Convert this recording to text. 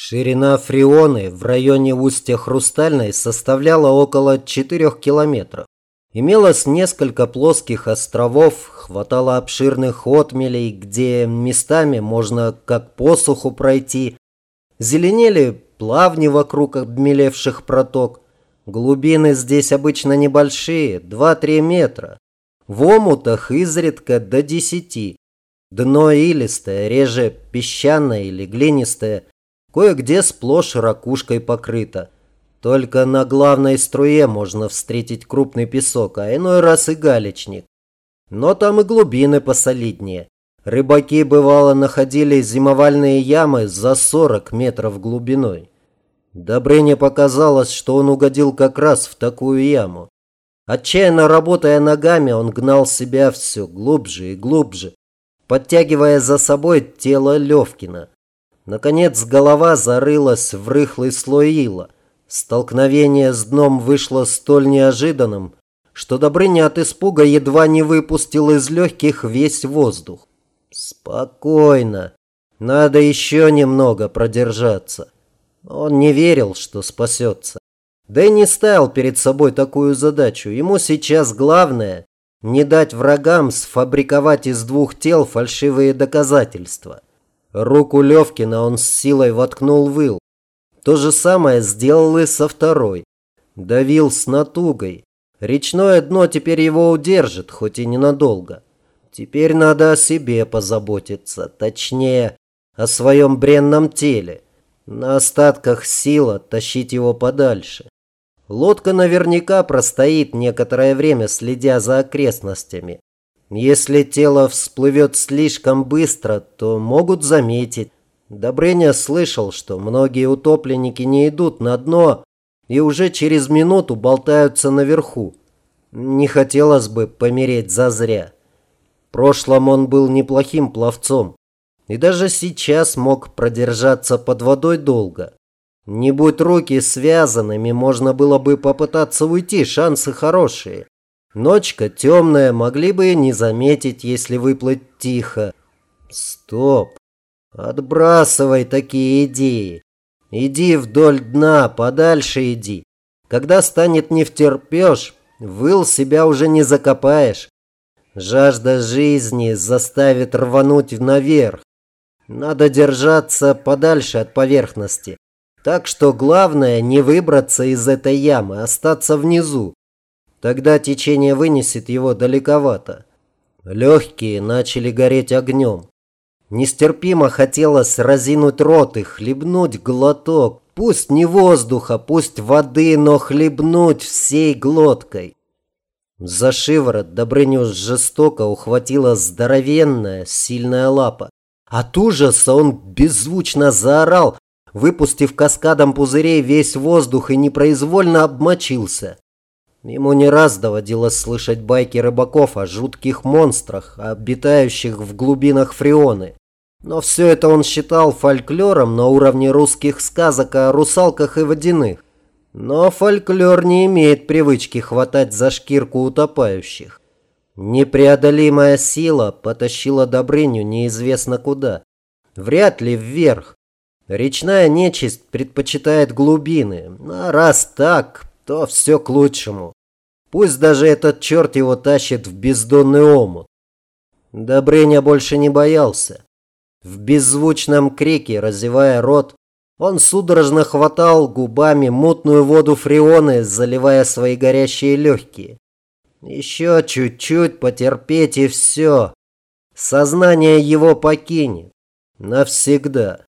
Ширина Фрионы в районе устья Хрустальной составляла около 4 километров. Имелось несколько плоских островов, хватало обширных отмелей, где местами можно как посуху пройти. Зеленели плавни вокруг обмелевших проток. Глубины здесь обычно небольшие, 2-3 метра. В омутах изредка до 10. Дно илистое, реже песчаное или глинистое – Кое-где сплошь ракушкой покрыто. Только на главной струе можно встретить крупный песок, а иной раз и галечник. Но там и глубины посолиднее. Рыбаки, бывало, находили зимовальные ямы за 40 метров глубиной. Добрыне показалось, что он угодил как раз в такую яму. Отчаянно работая ногами, он гнал себя все глубже и глубже, подтягивая за собой тело Левкина. Наконец голова зарылась в рыхлый слой ила. Столкновение с дном вышло столь неожиданным, что Добрыня от испуга едва не выпустил из легких весь воздух. Спокойно. Надо еще немного продержаться. Он не верил, что спасется. Да и не ставил перед собой такую задачу. Ему сейчас главное не дать врагам сфабриковать из двух тел фальшивые доказательства. Руку Левкина он с силой воткнул в ил. То же самое сделал и со второй. Давил с натугой. Речное дно теперь его удержит, хоть и ненадолго. Теперь надо о себе позаботиться, точнее, о своем бренном теле. На остатках сила тащить его подальше. Лодка наверняка простоит некоторое время, следя за окрестностями. Если тело всплывет слишком быстро, то могут заметить. Добрыня слышал, что многие утопленники не идут на дно и уже через минуту болтаются наверху. Не хотелось бы помереть зазря. В прошлом он был неплохим пловцом и даже сейчас мог продержаться под водой долго. Не будь руки связанными, можно было бы попытаться уйти, шансы хорошие. Ночка темная, могли бы не заметить, если выплыть тихо. Стоп. Отбрасывай такие идеи. Иди вдоль дна, подальше иди. Когда станет не втерпешь, выл себя уже не закопаешь. Жажда жизни заставит рвануть наверх. Надо держаться подальше от поверхности. Так что главное не выбраться из этой ямы, остаться внизу. Тогда течение вынесет его далековато. Легкие начали гореть огнем. Нестерпимо хотелось разинуть рот и хлебнуть глоток. Пусть не воздуха, пусть воды, но хлебнуть всей глоткой. За шиворот Добрыню жестоко ухватила здоровенная, сильная лапа. От ужаса он беззвучно заорал, выпустив каскадом пузырей весь воздух и непроизвольно обмочился. Ему не раз доводилось слышать байки рыбаков о жутких монстрах, обитающих в глубинах Фрионы. Но все это он считал фольклором на уровне русских сказок о русалках и водяных. Но фольклор не имеет привычки хватать за шкирку утопающих. Непреодолимая сила потащила Добрыню неизвестно куда. Вряд ли вверх. Речная нечисть предпочитает глубины. А раз так, то все к лучшему. Пусть даже этот черт его тащит в бездонный омут. Добрыня больше не боялся. В беззвучном крике, разевая рот, он судорожно хватал губами мутную воду фреоны, заливая свои горящие легкие. Еще чуть-чуть потерпеть и все. Сознание его покинет. Навсегда.